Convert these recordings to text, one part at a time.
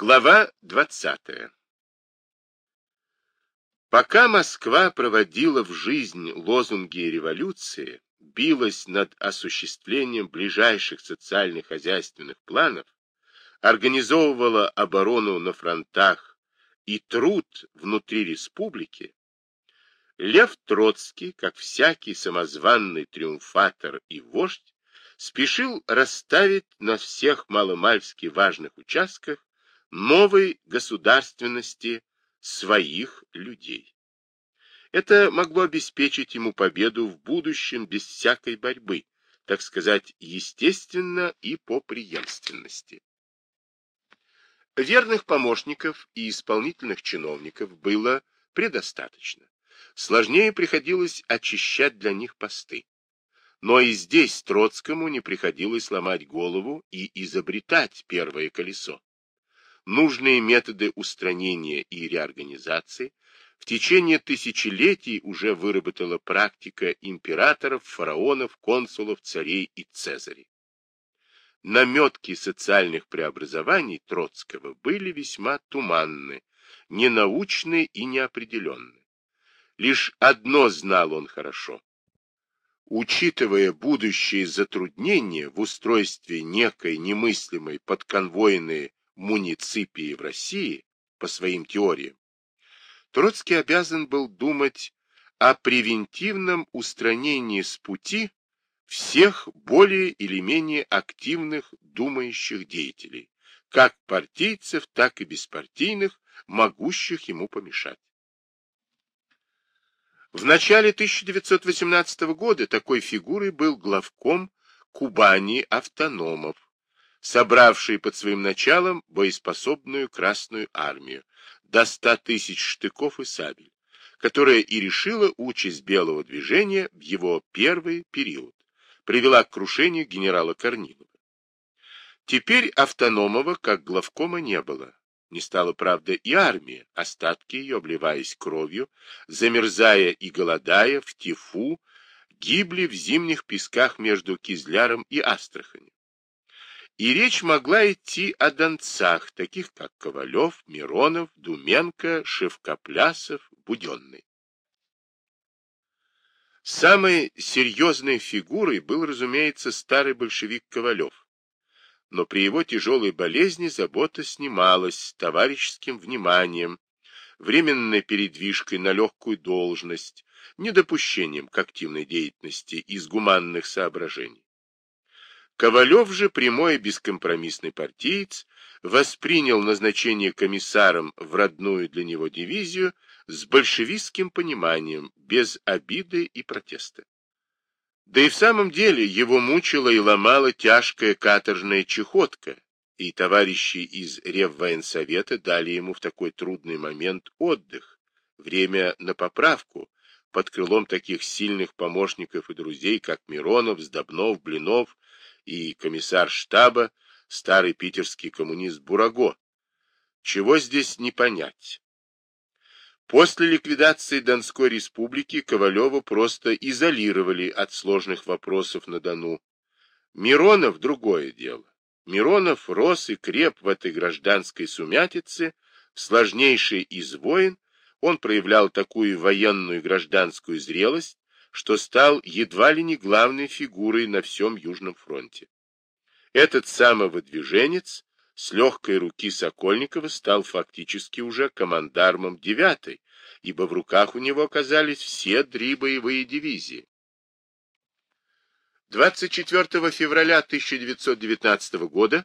Глава 20. Пока Москва проводила в жизнь лозунги революции, билась над осуществлением ближайших социально-хозяйственных планов, организовывала оборону на фронтах и труд внутри республики, Лев Троцкий, как всякий самозванный триумфатор и вождь, спешил расставить на всех маломальски важных участках новой государственности своих людей. Это могло обеспечить ему победу в будущем без всякой борьбы, так сказать, естественно и по преемственности. Верных помощников и исполнительных чиновников было предостаточно. Сложнее приходилось очищать для них посты. Но и здесь Троцкому не приходилось ломать голову и изобретать первое колесо нужные методы устранения и реорганизации в течение тысячелетий уже выработала практика императоров, фараонов, консулов, царей и цезарей. Наметки социальных преобразований Троцкого были весьма туманны, ненаучны и неопределенны. Лишь одно знал он хорошо. Учитывая будущие затруднения в устройстве некой немыслимой подконвойной муниципии в России, по своим теориям, Троцкий обязан был думать о превентивном устранении с пути всех более или менее активных думающих деятелей, как партийцев, так и беспартийных, могущих ему помешать. В начале 1918 года такой фигурой был главком Кубани автономов, собравший под своим началом боеспособную Красную армию до ста тысяч штыков и сабель, которая и решила участь белого движения в его первый период, привела к крушению генерала Корнилова. Теперь автономова как главкома не было. Не стало, правда, и армия, остатки ее, обливаясь кровью, замерзая и голодая в тифу, гибли в зимних песках между Кизляром и Астраханью. И речь могла идти о донцах, таких как Ковалев, Миронов, Думенко, Шевкоплясов, Буденный. Самой серьезной фигурой был, разумеется, старый большевик Ковалев. Но при его тяжелой болезни забота снималась товарищеским вниманием, временной передвижкой на легкую должность, недопущением к активной деятельности из гуманных соображений. Ковалев же, прямой и бескомпромиссный партиец, воспринял назначение комиссаром в родную для него дивизию с большевистским пониманием, без обиды и протеста. Да и в самом деле его мучила и ломала тяжкая каторжная чехотка, и товарищи из Реввоенсовета дали ему в такой трудный момент отдых, время на поправку, под крылом таких сильных помощников и друзей, как Миронов, Сдобнов, Блинов, и комиссар штаба, старый питерский коммунист Бураго. Чего здесь не понять? После ликвидации Донской республики Ковалева просто изолировали от сложных вопросов на Дону. Миронов — другое дело. Миронов рос и креп в этой гражданской сумятице, в сложнейшей из войн, он проявлял такую военную и гражданскую зрелость, что стал едва ли не главной фигурой на всем Южном фронте. Этот самый выдвиженец с легкой руки Сокольникова стал фактически уже командармом девятой, ибо в руках у него оказались все три боевые дивизии. 24 февраля 1919 года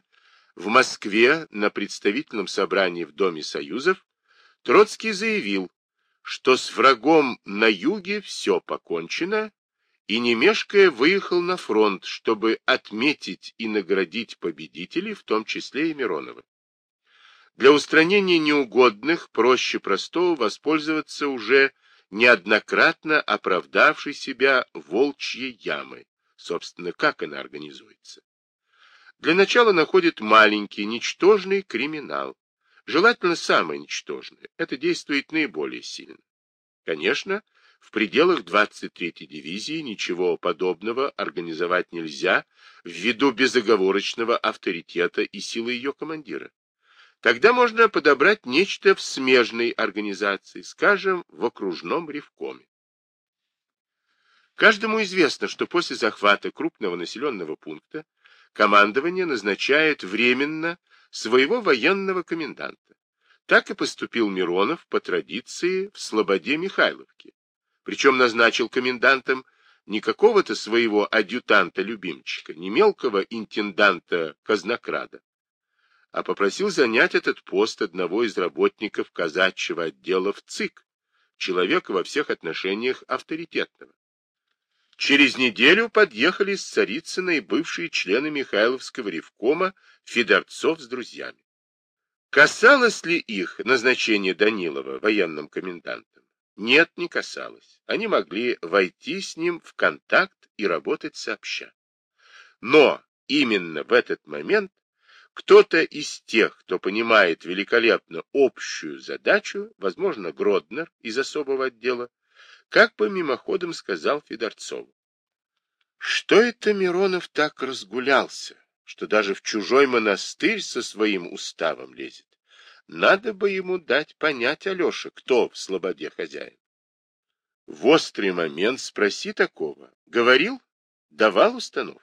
в Москве на представительном собрании в Доме Союзов Троцкий заявил, что с врагом на юге все покончено, и не выехал на фронт, чтобы отметить и наградить победителей, в том числе и Миронова. Для устранения неугодных проще простого воспользоваться уже неоднократно оправдавшей себя волчьей ямой. Собственно, как она организуется? Для начала находит маленький, ничтожный криминал. Желательно самое ничтожное. Это действует наиболее сильно. Конечно, в пределах 23-й дивизии ничего подобного организовать нельзя ввиду безоговорочного авторитета и силы ее командира. Тогда можно подобрать нечто в смежной организации, скажем, в окружном ревкоме. Каждому известно, что после захвата крупного населенного пункта командование назначает временно своего военного коменданта. Так и поступил Миронов по традиции в Слободе Михайловке. Причем назначил комендантом не какого-то своего адъютанта-любимчика, не мелкого интенданта-казнокрада, а попросил занять этот пост одного из работников казачьего отдела в ЦИК, человека во всех отношениях авторитетного. Через неделю подъехали с Царицына и бывшие члены Михайловского ревкома Федорцов с друзьями. Касалось ли их назначение Данилова военным комендантом? Нет, не касалось. Они могли войти с ним в контакт и работать сообща. Но именно в этот момент кто-то из тех, кто понимает великолепно общую задачу, возможно, Гроднер из особого отдела, как бы мимоходом сказал Федорцову. Что это Миронов так разгулялся, что даже в чужой монастырь со своим уставом лезет? Надо бы ему дать понять Алёше, кто в слободе хозяин. В острый момент спроси такого. Говорил? Давал установку?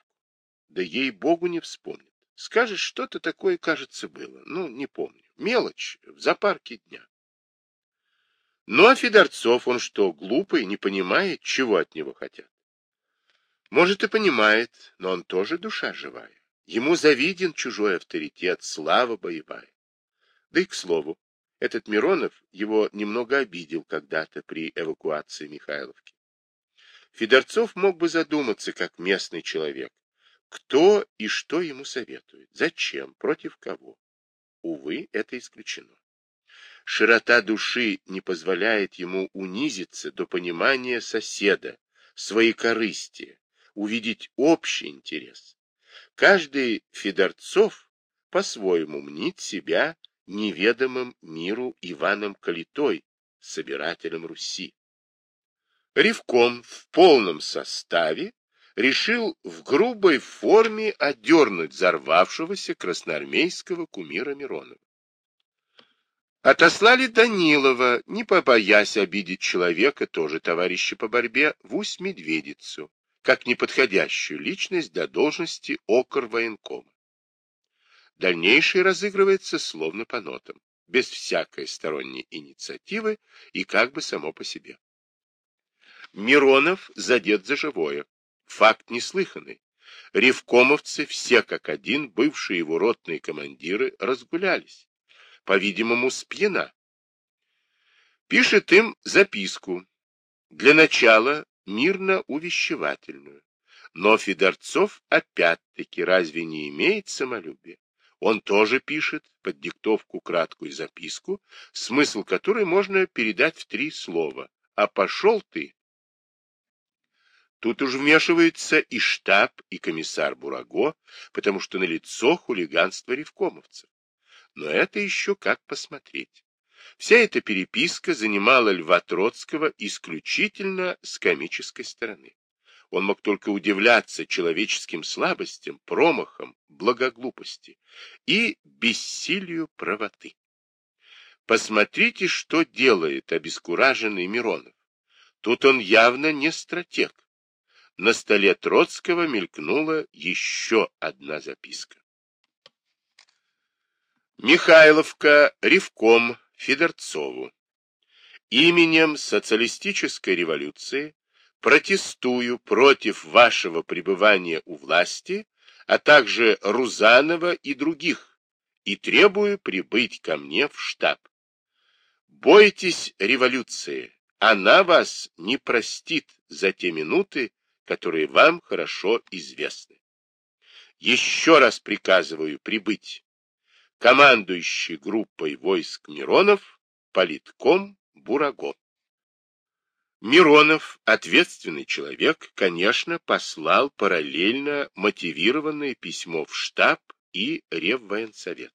Да ей-богу не вспомнит. Скажешь, что-то такое, кажется, было. Ну, не помню. Мелочь, в запарке дня. Ну, а Федорцов, он что, глупый, не понимает, чего от него хотят? Может, и понимает, но он тоже душа живая. Ему завиден чужой авторитет, слава боевая. Да и к слову, этот Миронов его немного обидел когда-то при эвакуации Михайловки. Федорцов мог бы задуматься, как местный человек, кто и что ему советует, зачем, против кого. Увы, это исключено. Широта души не позволяет ему унизиться до понимания соседа, своей корысти, увидеть общий интерес. Каждый Федорцов по-своему мнит себя неведомым миру Иваном Калитой, собирателем Руси. Ревком в полном составе решил в грубой форме одернуть взорвавшегося красноармейского кумира Миронова. Отослали Данилова, не побоясь обидеть человека, тоже товарища по борьбе, в Усть-Медведицу, как неподходящую личность для должности окр военкома. Дальнейшее разыгрывается словно по нотам, без всякой сторонней инициативы и как бы само по себе. Миронов задет за живое. Факт неслыханный. Ревкомовцы, все как один, бывшие его ротные командиры, разгулялись по-видимому, спьяна. Пишет им записку, для начала мирно-увещевательную. Но Федорцов опять-таки разве не имеет самолюбия? Он тоже пишет под диктовку краткую записку, смысл которой можно передать в три слова. «А пошел ты!» Тут уж вмешивается и штаб, и комиссар Бураго, потому что на лицо хулиганство ревкомовцев. Но это еще как посмотреть. Вся эта переписка занимала Льва Троцкого исключительно с комической стороны. Он мог только удивляться человеческим слабостям, промахам, благоглупости и бессилию правоты. Посмотрите, что делает обескураженный Миронов. Тут он явно не стратег. На столе Троцкого мелькнула еще одна записка. Михайловка, Ревком, Федорцову. Именем социалистической революции протестую против вашего пребывания у власти, а также Рузанова и других, и требую прибыть ко мне в штаб. Бойтесь революции, она вас не простит за те минуты, которые вам хорошо известны. Еще раз приказываю прибыть командующий группой войск Миронов, политком Бураго. Миронов, ответственный человек, конечно, послал параллельно мотивированное письмо в штаб и Реввоенсовет.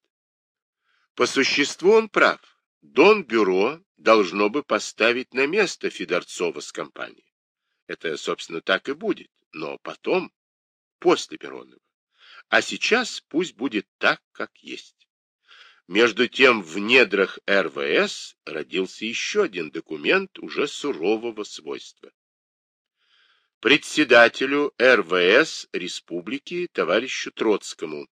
По существу он прав. Дон-бюро должно бы поставить на место Федорцова с компанией. Это, собственно, так и будет, но потом, после Миронова. А сейчас пусть будет так, как есть. Между тем в недрах РВС родился еще один документ уже сурового свойства. Председателю РВС Республики товарищу Троцкому.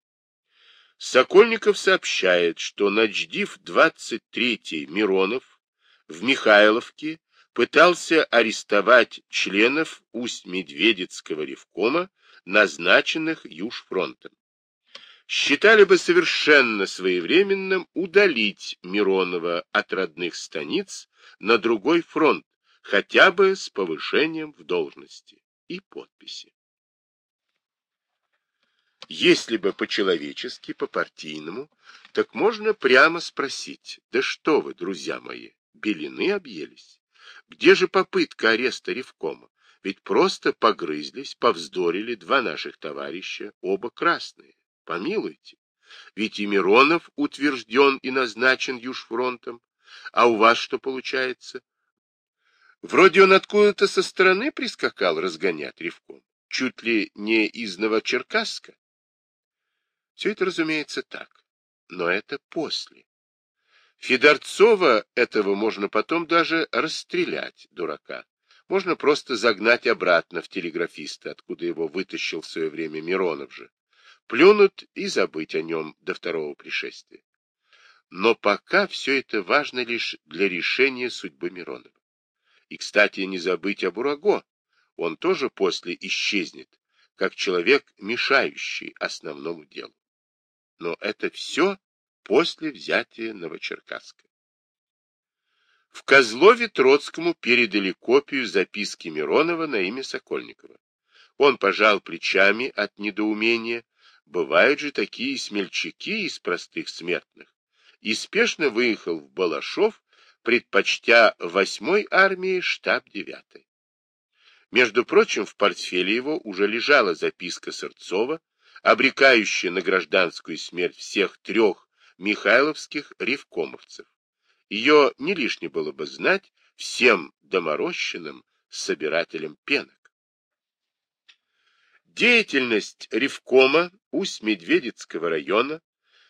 Сокольников сообщает, что начдив 23-й Миронов в Михайловке пытался арестовать членов Усть-Медведецкого ревкома, назначенных Южфронтом. Считали бы совершенно своевременным удалить Миронова от родных станиц на другой фронт, хотя бы с повышением в должности и подписи. Если бы по-человечески, по-партийному, так можно прямо спросить, да что вы, друзья мои, белины объелись? Где же попытка ареста Ревкома? Ведь просто погрызлись, повздорили два наших товарища, оба красные. Помилуйте. Ведь и Миронов утвержден и назначен Южфронтом. А у вас что получается? Вроде он откуда-то со стороны прискакал разгонять Ревком. Чуть ли не из Новочеркасска. Все это, разумеется, так. Но это после. Федорцова этого можно потом даже расстрелять, дурака. Можно просто загнать обратно в телеграфисты, откуда его вытащил в свое время Миронов же. Плюнуть и забыть о нем до второго пришествия. Но пока все это важно лишь для решения судьбы Миронова. И, кстати, не забыть о Бураго. Он тоже после исчезнет, как человек, мешающий основному делу. Но это все после взятия Новочеркасска. В Козлове Троцкому передали копию записки Миронова на имя Сокольникова. Он пожал плечами от недоумения, бывают же такие смельчаки из простых смертных, и спешно выехал в Балашов, предпочтя восьмой армии штаб девятой. Между прочим, в портфеле его уже лежала записка Сырцова, обрекающая на гражданскую смерть всех трех михайловских ревкомовцев. Ее не лишне было бы знать всем доморощенным собирателям пенок. Деятельность Ревкома Усть-Медведецкого района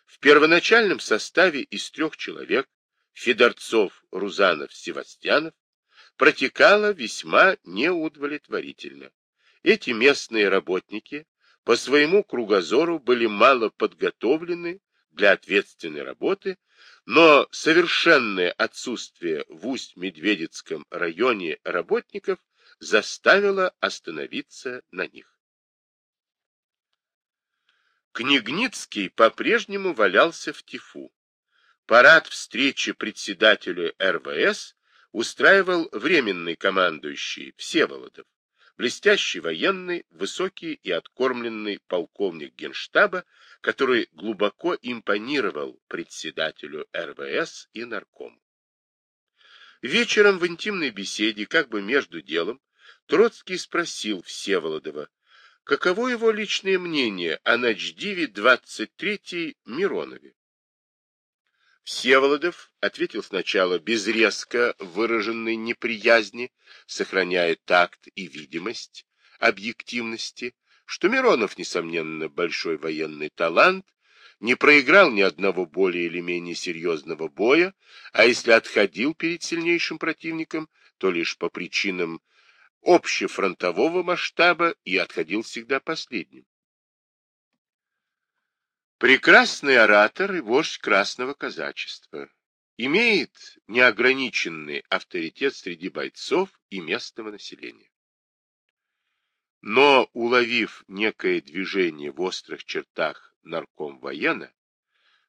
в первоначальном составе из трех человек Федорцов, Рузанов, Севастьянов протекала весьма неудовлетворительно. Эти местные работники по своему кругозору были мало подготовлены для ответственной работы, но совершенное отсутствие в Усть-Медведецком районе работников заставило остановиться на них. Княгницкий по-прежнему валялся в тифу. Парад встречи председателю РВС устраивал временный командующий Всеволодов блестящий военный, высокий и откормленный полковник генштаба, который глубоко импонировал председателю РВС и наркому. Вечером в интимной беседе, как бы между делом, Троцкий спросил Всеволодова, каково его личное мнение о начдиве 23-й Миронове. Всеволодов ответил сначала без резко выраженной неприязни, сохраняя такт и видимость объективности, что Миронов, несомненно, большой военный талант, не проиграл ни одного более или менее серьезного боя, а если отходил перед сильнейшим противником, то лишь по причинам общефронтового масштаба и отходил всегда последним. Прекрасный оратор и вождь красного казачества. Имеет неограниченный авторитет среди бойцов и местного населения. Но, уловив некое движение в острых чертах нарком воена,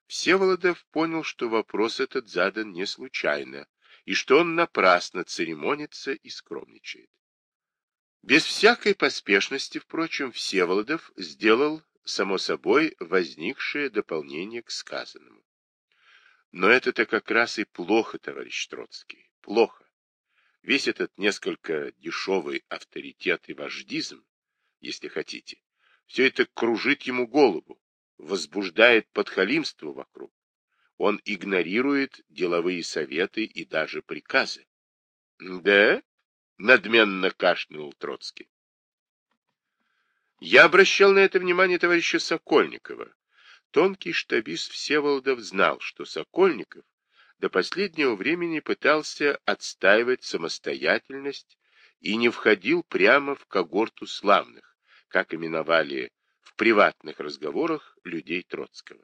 Всеволодов понял, что вопрос этот задан не случайно, и что он напрасно церемонится и скромничает. Без всякой поспешности, впрочем, Всеволодов сделал само собой, возникшее дополнение к сказанному. Но это-то как раз и плохо, товарищ Троцкий, плохо. Весь этот несколько дешевый авторитет и вождизм, если хотите, все это кружит ему голову, возбуждает подхалимство вокруг. Он игнорирует деловые советы и даже приказы. — Да? — надменно кашлянул Троцкий. Я обращал на это внимание товарища Сокольникова. Тонкий штабист Всеволодов знал, что Сокольников до последнего времени пытался отстаивать самостоятельность и не входил прямо в когорту славных, как именовали в приватных разговорах людей Троцкого.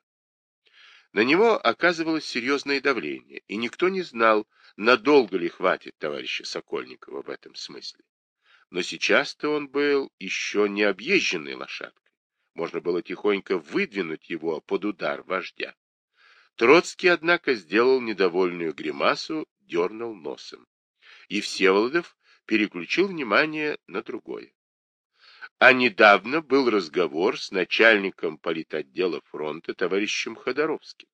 На него оказывалось серьезное давление, и никто не знал, надолго ли хватит товарища Сокольникова в этом смысле. Но сейчас-то он был еще не объезженной лошадкой. Можно было тихонько выдвинуть его под удар вождя. Троцкий, однако, сделал недовольную гримасу, дернул носом. И Всеволодов переключил внимание на другое. А недавно был разговор с начальником политотдела фронта товарищем Ходоровским.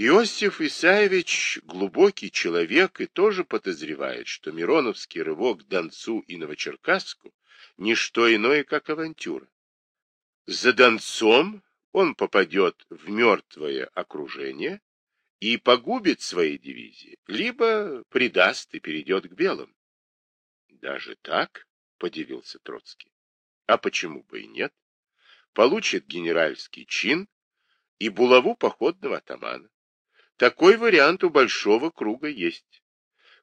Иосиф Исаевич глубокий человек и тоже подозревает, что Мироновский рывок Донцу и Новочеркасску – не что иное, как авантюра. За Донцом он попадет в мертвое окружение и погубит свои дивизии, либо предаст и перейдет к белым. Даже так? — подивился Троцкий. А почему бы и нет? Получит генеральский чин и булаву походного атамана. Такой вариант у большого круга есть.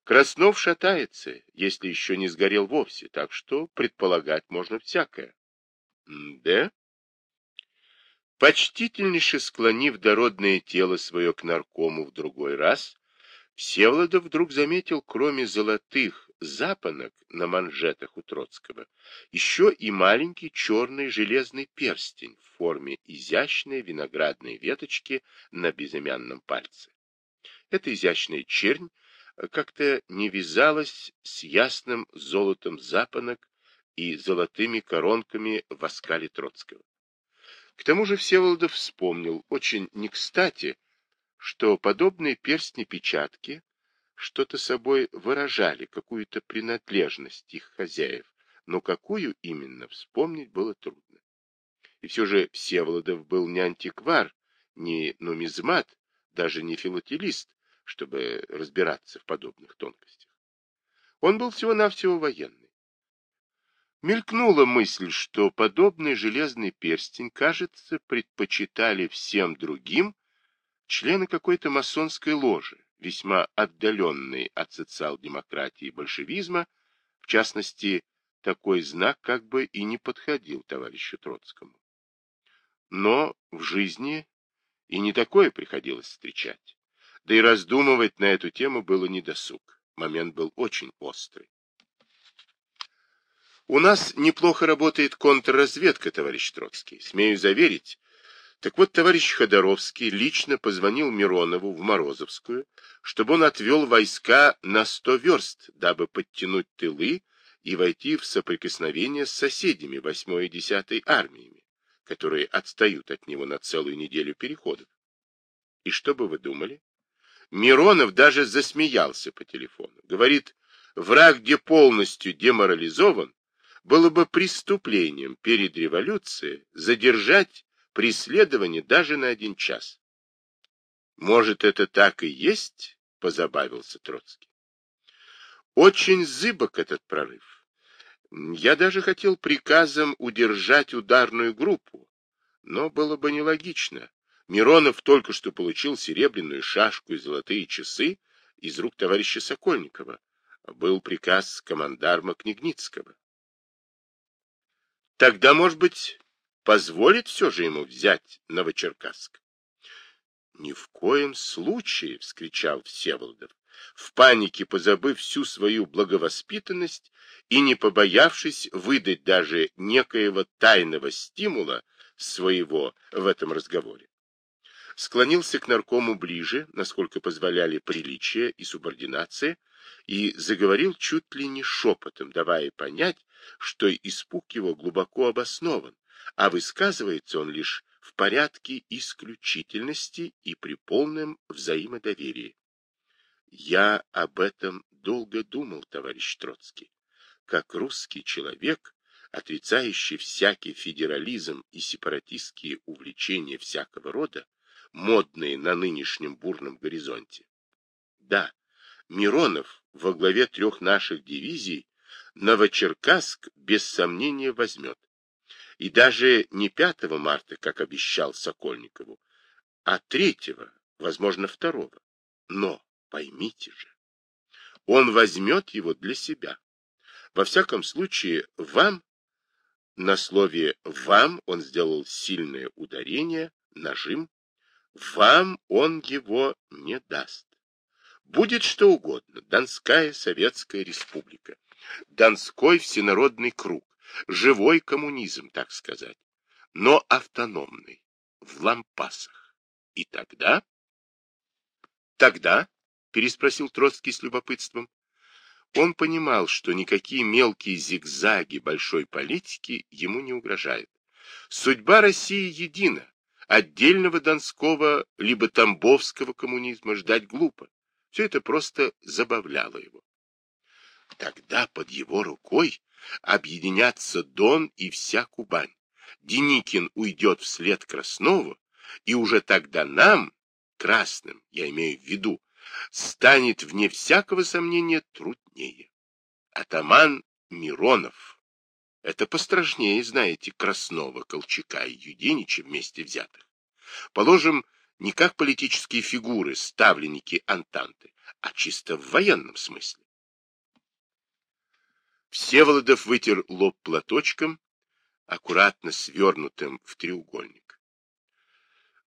Краснов шатается, если еще не сгорел вовсе, так что предполагать можно всякое. Да? Почтительнейше склонив дородное тело свое к наркому в другой раз, Всеволодов вдруг заметил, кроме золотых запонок на манжетах у Троцкого, еще и маленький черный железный перстень в форме изящной виноградной веточки на безымянном пальце. Эта изящная чернь как-то не вязалась с ясным золотом запонок и золотыми коронками в оскале Троцкого. К тому же Всеволодов вспомнил, очень не кстати, что подобные перстни-печатки что-то собой выражали, какую-то принадлежность их хозяев, но какую именно вспомнить было трудно. И все же Всеволодов был не антиквар, не нумизмат, даже не филателист, чтобы разбираться в подобных тонкостях. Он был всего-навсего военный. Мелькнула мысль, что подобный железный перстень, кажется, предпочитали всем другим члены какой-то масонской ложи, весьма отдаленной от социал-демократии и большевизма, в частности, такой знак как бы и не подходил товарищу Троцкому. Но в жизни и не такое приходилось встречать. Да и раздумывать на эту тему было недосуг. Момент был очень острый. У нас неплохо работает контрразведка, товарищ Троцкий. Смею заверить, так вот, товарищ Ходоровский лично позвонил Миронову в Морозовскую, чтобы он отвел войска на сто верст, дабы подтянуть тылы и войти в соприкосновение с соседями 8 и 10 армиями, которые отстают от него на целую неделю переходов. И что бы вы думали? Миронов даже засмеялся по телефону. Говорит, враг, где полностью деморализован, было бы преступлением перед революцией задержать преследование даже на один час. Может, это так и есть? Позабавился Троцкий. Очень зыбок этот прорыв. Я даже хотел приказом удержать ударную группу, но было бы нелогично. Миронов только что получил серебряную шашку и золотые часы из рук товарища Сокольникова. Был приказ командарма Княгницкого. Тогда, может быть, позволит все же ему взять Новочеркасск. «Ни в коем случае!» — вскричал Всеволодов, в панике позабыв всю свою благовоспитанность и не побоявшись выдать даже некоего тайного стимула своего в этом разговоре. Склонился к наркому ближе, насколько позволяли приличие и субординация, и заговорил чуть ли не шепотом, давая понять, что испуг его глубоко обоснован, а высказывается он лишь в порядке исключительности и при полном взаимодоверии. Я об этом долго думал, товарищ Троцкий. Как русский человек, отрицающий всякий федерализм и сепаратистские увлечения всякого рода, модные на нынешнем бурном горизонте. Да, Миронов во главе трех наших дивизий Новочеркасск без сомнения возьмет И даже не 5 марта, как обещал Сокольникову, а 3, возможно, 2. Но поймите же, он возьмет его для себя. Во всяком случае, вам, на слове «вам» он сделал сильное ударение, нажим, вам он его не даст. Будет что угодно, Донская Советская Республика, Донской Всенародный Круг, живой коммунизм, так сказать, но автономный, в лампасах. И тогда... Тогда, переспросил Троцкий с любопытством, он понимал, что никакие мелкие зигзаги большой политики ему не угрожают. Судьба России едина. Отдельного донского либо тамбовского коммунизма ждать глупо. Все это просто забавляло его. Тогда под его рукой объединятся Дон и вся Кубань. Деникин уйдет вслед Краснову, и уже тогда нам, красным, я имею в виду, станет вне всякого сомнения труднее. Атаман Миронов. Это пострашнее, знаете, Краснова, Колчака и Юденича вместе взятых. Положим, не как политические фигуры, ставленники Антанты, а чисто в военном смысле. Всеволодов вытер лоб платочком, аккуратно свернутым в треугольник.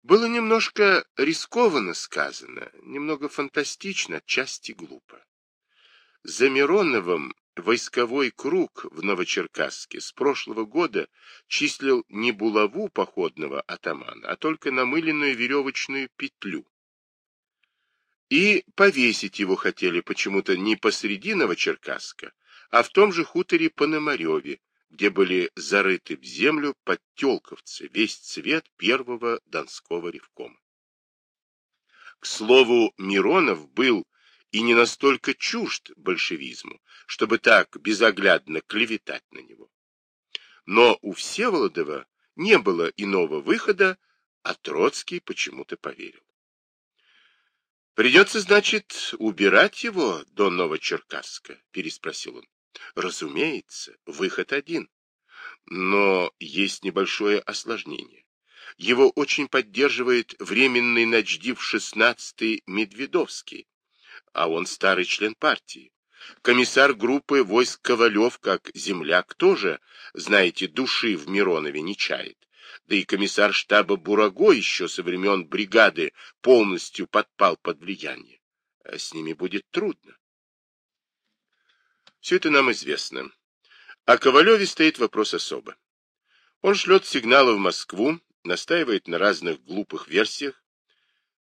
Было немножко рискованно сказано, немного фантастично, отчасти глупо. За Мироновым войсковой круг в Новочеркасске с прошлого года числил не булаву походного атамана, а только намыленную веревочную петлю. И повесить его хотели почему-то не посреди Новочеркасска, а в том же хуторе Пономареве, где были зарыты в землю подтелковцы, весь цвет первого Донского ревкома. К слову, Миронов был и не настолько чужд большевизму, чтобы так безоглядно клеветать на него. Но у Всеволодова не было иного выхода, а Троцкий почему-то поверил. «Придется, значит, убирать его до Новочеркасска?» — переспросил он. Разумеется, выход один. Но есть небольшое осложнение. Его очень поддерживает временный начдив 16-й Медведовский, а он старый член партии. Комиссар группы войск Ковалев, как земляк, тоже, знаете, души в Миронове не чает. Да и комиссар штаба Бураго еще со времен бригады полностью подпал под влияние. А с ними будет трудно. Все это нам известно. О Ковалеве стоит вопрос особо. Он шлет сигналы в Москву, настаивает на разных глупых версиях.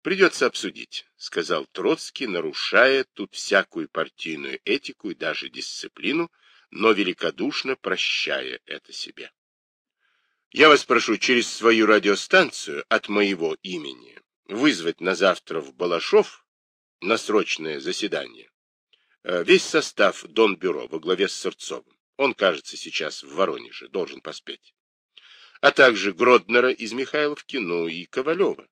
Придется обсудить, сказал Троцкий, нарушая тут всякую партийную этику и даже дисциплину, но великодушно прощая это себе. Я вас прошу через свою радиостанцию от моего имени вызвать на завтра в Балашов на срочное заседание весь состав Донбюро во главе с Сырцовым. Он, кажется, сейчас в Воронеже, должен поспеть. А также Гроднера из Михайловки, ну и Ковалева.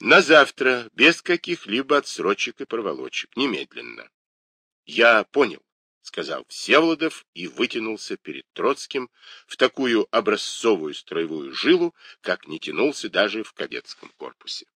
На завтра, без каких-либо отсрочек и проволочек, немедленно. Я понял, сказал Всеволодов и вытянулся перед Троцким в такую образцовую строевую жилу, как не тянулся даже в кадетском корпусе.